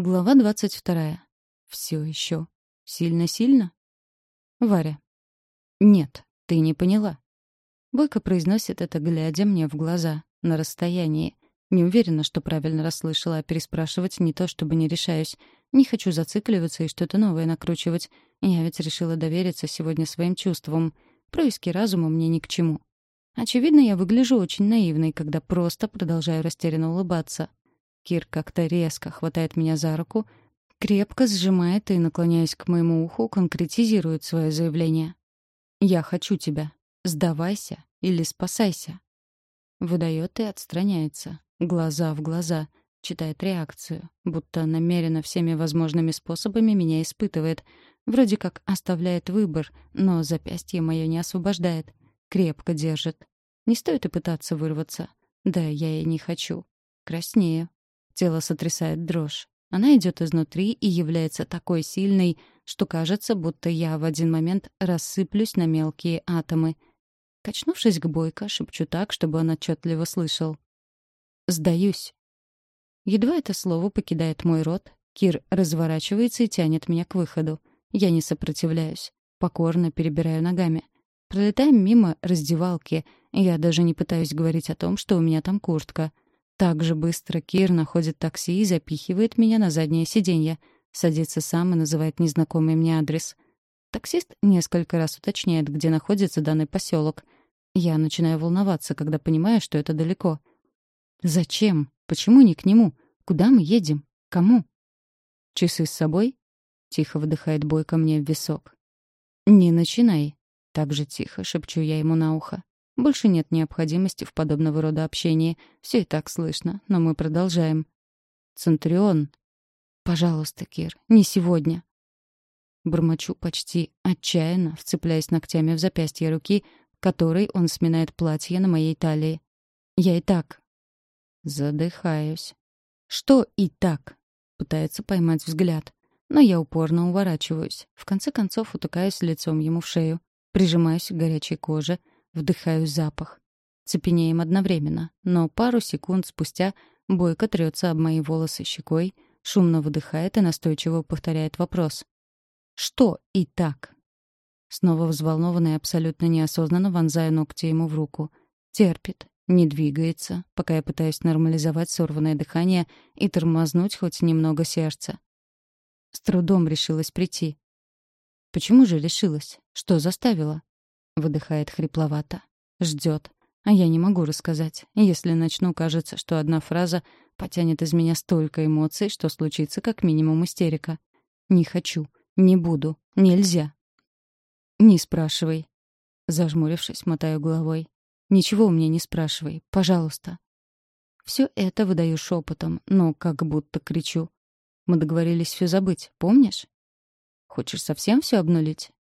Глава двадцать вторая. Все еще. Сильно-сильно? Варя. Нет, ты не поняла. Бойко произносит это, глядя мне в глаза, на расстоянии. Не уверена, что правильно расслышала, а переспрашивать не то, чтобы не решаюсь. Не хочу зацикливаться и что-то новое накручивать. Я ведь решила довериться сегодня своим чувствам. Происки разума мне ни к чему. Очевидно, я выгляжу очень наивной, когда просто продолжаю растерянно улыбаться. Кир как-то резко хватает меня за руку, крепко сжимает и, наклоняясь к моему уху, конкретизирует свое заявление. «Я хочу тебя. Сдавайся или спасайся». Выдает и отстраняется. Глаза в глаза. Читает реакцию. Будто намеренно всеми возможными способами меня испытывает. Вроде как оставляет выбор, но запястье мое не освобождает. Крепко держит. Не стоит и пытаться вырваться. Да, я и не хочу. Краснею. Тело сотрясает дрожь. Она идет изнутри и является такой сильной, что кажется, будто я в один момент рассыплюсь на мелкие атомы. Качнувшись к Бойко, шепчу так, чтобы он отчетливо слышал. «Сдаюсь». Едва это слово покидает мой рот, Кир разворачивается и тянет меня к выходу. Я не сопротивляюсь. Покорно перебираю ногами. Пролетаем мимо раздевалки. Я даже не пытаюсь говорить о том, что у меня там куртка — так же быстро Кир находит такси и запихивает меня на заднее сиденье. Садится сам и называет незнакомый мне адрес. Таксист несколько раз уточняет, где находится данный поселок. Я начинаю волноваться, когда понимаю, что это далеко. «Зачем? Почему не к нему? Куда мы едем? Кому?» «Часы с собой?» — тихо выдыхает Бойко мне в висок. «Не начинай», — так же тихо шепчу я ему на ухо. Больше нет необходимости в подобного рода общении. Все и так слышно, но мы продолжаем. Центурион. Пожалуйста, Кир, не сегодня. Бормочу почти отчаянно, вцепляясь ногтями в запястье руки, которой он сминает платье на моей талии. Я и так. Задыхаюсь. Что и так? Пытается поймать взгляд. Но я упорно уворачиваюсь. В конце концов утыкаюсь лицом ему в шею. Прижимаюсь к горячей коже — Вдыхаю запах. Цепенеем одновременно, но пару секунд спустя Бойко трется об мои волосы щекой, шумно выдыхает и настойчиво повторяет вопрос. «Что и так?» Снова взволнованный абсолютно неосознанно вонзая ногти ему в руку. Терпит, не двигается, пока я пытаюсь нормализовать сорванное дыхание и тормознуть хоть немного сердца. С трудом решилась прийти. Почему же решилась? Что заставило? Выдыхает хрипловато. Ждет. А я не могу рассказать. Если начну, кажется, что одна фраза потянет из меня столько эмоций, что случится как минимум истерика. Не хочу. Не буду. Нельзя. Не спрашивай. Зажмурившись, мотаю головой. Ничего у меня не спрашивай. Пожалуйста. Все это выдаю шепотом, но как будто кричу. Мы договорились все забыть, помнишь? Хочешь совсем все обнулить?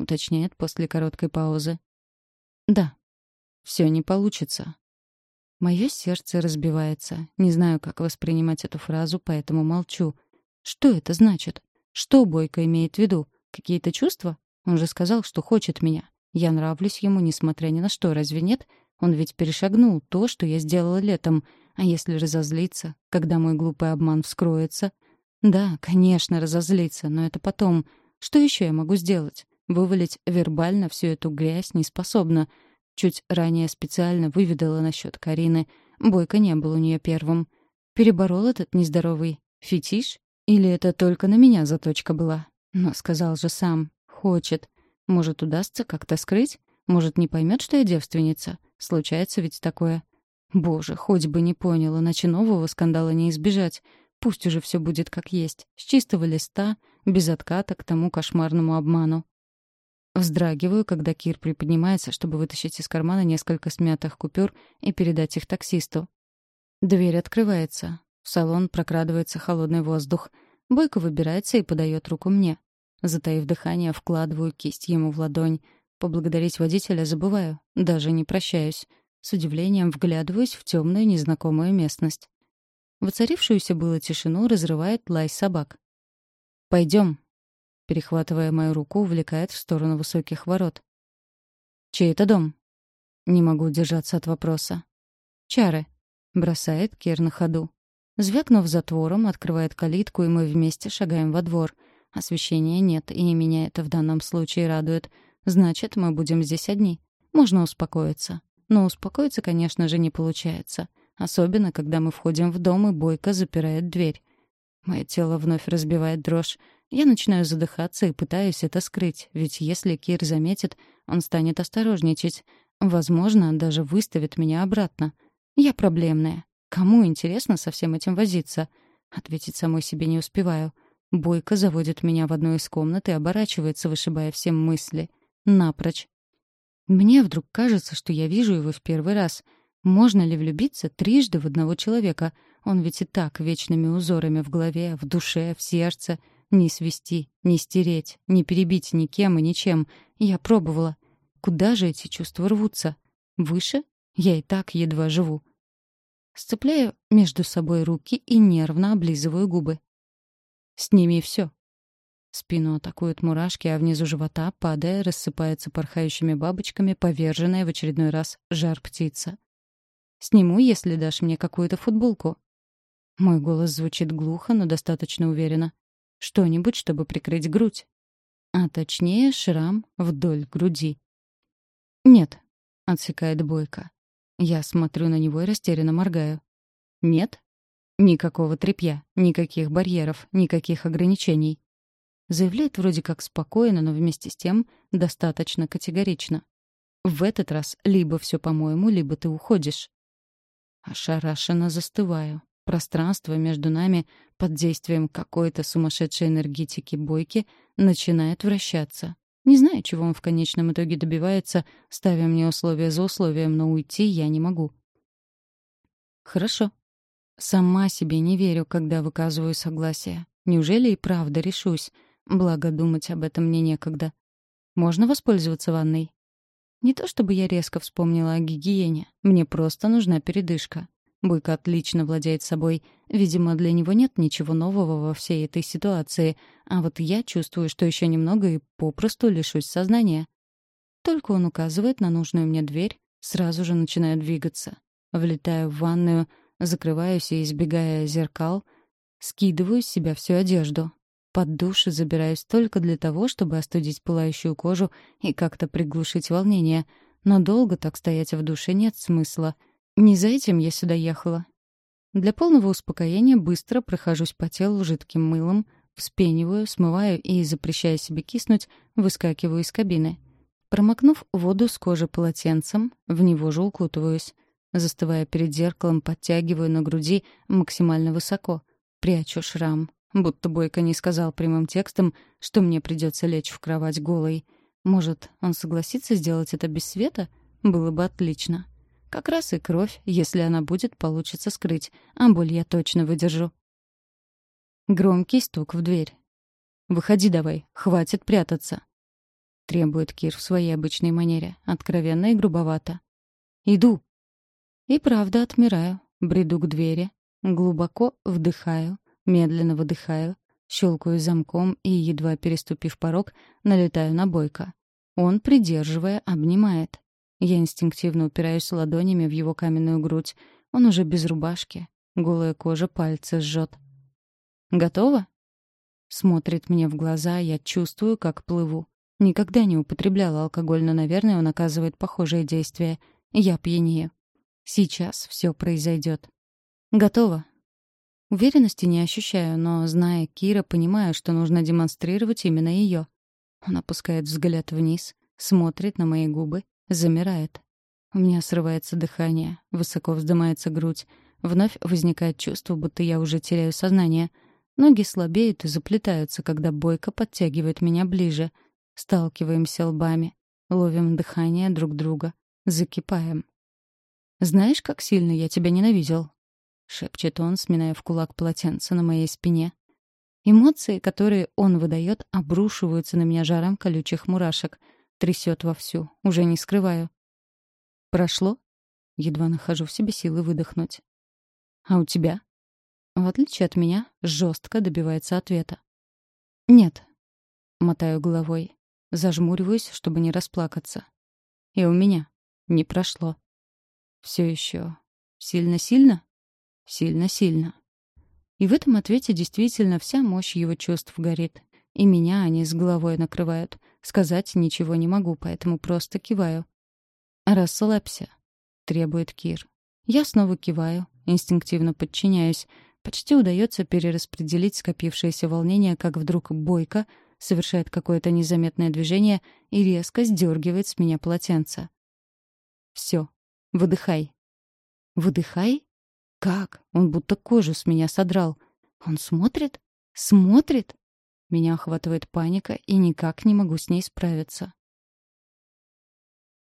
Уточняет после короткой паузы. Да. Все не получится. Мое сердце разбивается. Не знаю, как воспринимать эту фразу, поэтому молчу. Что это значит? Что Бойко имеет в виду? Какие-то чувства? Он же сказал, что хочет меня. Я нравлюсь ему, несмотря ни на что, разве нет? Он ведь перешагнул то, что я сделала летом. А если разозлиться, когда мой глупый обман вскроется? Да, конечно, разозлиться, но это потом. Что еще я могу сделать? Вывалить вербально всю эту грязь не способна. Чуть ранее специально выведала насчет Карины. Бойко не был у нее первым. Переборол этот нездоровый фетиш? Или это только на меня заточка была? Но сказал же сам. Хочет. Может, удастся как-то скрыть? Может, не поймет, что я девственница? Случается ведь такое. Боже, хоть бы не понял, иначе нового скандала не избежать. Пусть уже все будет как есть, с чистого листа, без отката к тому кошмарному обману. Вздрагиваю, когда Кир приподнимается, чтобы вытащить из кармана несколько смятых купюр и передать их таксисту. Дверь открывается. В салон прокрадывается холодный воздух. Бойко выбирается и подает руку мне. Затаив дыхание, вкладываю кисть ему в ладонь. Поблагодарить водителя забываю, даже не прощаюсь. С удивлением вглядываюсь в темную незнакомую местность. Воцарившуюся было тишину разрывает лай собак. «Пойдем», перехватывая мою руку, увлекает в сторону высоких ворот. «Чей это дом?» Не могу удержаться от вопроса. «Чары», — бросает Кир на ходу. Звякнув затвором, открывает калитку, и мы вместе шагаем во двор. Освещения нет, и меня это в данном случае радует. Значит, мы будем здесь одни. Можно успокоиться. Но успокоиться, конечно же, не получается. Особенно, когда мы входим в дом, и Бойко запирает дверь. Мое тело вновь разбивает дрожь. Я начинаю задыхаться и пытаюсь это скрыть, ведь если Кир заметит, он станет осторожничать. Возможно, даже выставит меня обратно. Я проблемная. Кому интересно со всем этим возиться? Ответить самой себе не успеваю. Бойко заводит меня в одну из комнат и оборачивается, вышибая все мысли. Напрочь. Мне вдруг кажется, что я вижу его в первый раз. Можно ли влюбиться трижды в одного человека? Он ведь и так вечными узорами в голове, в душе, в сердце. Не свести, не стереть, не перебить никем и ничем. Я пробовала. Куда же эти чувства рвутся? Выше? Я и так едва живу. Сцепляю между собой руки и нервно облизываю губы. «Сними все. Спину атакуют мурашки, а внизу живота, падая, рассыпается порхающими бабочками поверженная в очередной раз жар-птица. «Сниму, если дашь мне какую-то футболку». Мой голос звучит глухо, но достаточно уверенно. Что-нибудь, чтобы прикрыть грудь. А точнее, шрам вдоль груди. «Нет», — отсекает Бойко. Я смотрю на него и растерянно моргаю. «Нет?» Никакого тряпья, никаких барьеров, никаких ограничений. Заявляет вроде как спокойно, но вместе с тем достаточно категорично. В этот раз либо все по-моему, либо ты уходишь. Ошарашенно застываю. Пространство между нами под действием какой-то сумасшедшей энергетики бойки начинает вращаться. Не знаю, чего он в конечном итоге добивается, ставя мне условия за условием, но уйти я не могу. Хорошо. Сама себе не верю, когда выказываю согласие. Неужели и правда решусь? Благо, думать об этом мне некогда. Можно воспользоваться ванной? Не то чтобы я резко вспомнила о гигиене. Мне просто нужна передышка. Бойко отлично владеет собой. Видимо, для него нет ничего нового во всей этой ситуации. А вот я чувствую, что еще немного и попросту лишусь сознания. Только он указывает на нужную мне дверь, сразу же начинаю двигаться. Влетаю в ванную, закрываюсь и, избегая зеркал, скидываю с себя всю одежду. Под душ забираюсь только для того, чтобы остудить пылающую кожу и как-то приглушить волнение. Но долго так стоять в душе нет смысла — не за этим я сюда ехала. Для полного успокоения быстро прохожусь по телу жидким мылом, вспениваю, смываю и, запрещая себе киснуть, выскакиваю из кабины. Промокнув воду с кожи полотенцем, в него же укутываюсь. Застывая перед зеркалом, подтягиваю на груди максимально высоко. Прячу шрам. Будто Бойко не сказал прямым текстом, что мне придется лечь в кровать голой. Может, он согласится сделать это без света? Было бы отлично. Как раз и кровь, если она будет, получится скрыть, а боль я точно выдержу. Громкий стук в дверь. «Выходи давай, хватит прятаться», — требует Кир в своей обычной манере, откровенно и грубовато. «Иду». И правда отмираю, бреду к двери, глубоко вдыхаю, медленно выдыхаю, щелкаю замком и, едва переступив порог, налетаю на Бойко. Он, придерживая, обнимает. Я инстинктивно упираюсь ладонями в его каменную грудь. Он уже без рубашки. Голая кожа пальцы жжет. «Готово?» Смотрит мне в глаза, я чувствую, как плыву. Никогда не употребляла алкоголь, но, наверное, он оказывает похожее действие. Я пьянею. Сейчас все произойдет. Готово. Уверенности не ощущаю, но, зная Кира, понимаю, что нужно демонстрировать именно ее. Он опускает взгляд вниз, смотрит на мои губы, Замирает. У меня срывается дыхание, высоко вздымается грудь. Вновь возникает чувство, будто я уже теряю сознание. Ноги слабеют и заплетаются, когда Бойко подтягивает меня ближе. Сталкиваемся лбами, ловим дыхание друг друга, закипаем. «Знаешь, как сильно я тебя ненавидел?» — шепчет он, сминая в кулак полотенце на моей спине. Эмоции, которые он выдает, обрушиваются на меня жаром колючих мурашек — Трясет вовсю, уже не скрываю. Прошло? Едва нахожу в себе силы выдохнуть. А у тебя? В отличие от меня, жестко добивается ответа. Нет. Мотаю головой. Зажмуриваюсь, чтобы не расплакаться. И у меня не прошло. Все еще. Сильно-сильно? Сильно-сильно. И в этом ответе действительно вся мощь его чувств горит. И меня они с головой накрывают. Сказать ничего не могу, поэтому просто киваю. «Расслабься», — требует Кир. Я снова киваю, инстинктивно подчиняюсь. Почти удается перераспределить скопившееся волнение, как вдруг Бойко совершает какое-то незаметное движение и резко сдергивает с меня полотенце. «Все, выдыхай». «Выдыхай? Как? Он будто кожу с меня содрал. Он смотрит? Смотрит?» Меня охватывает паника, и никак не могу с ней справиться.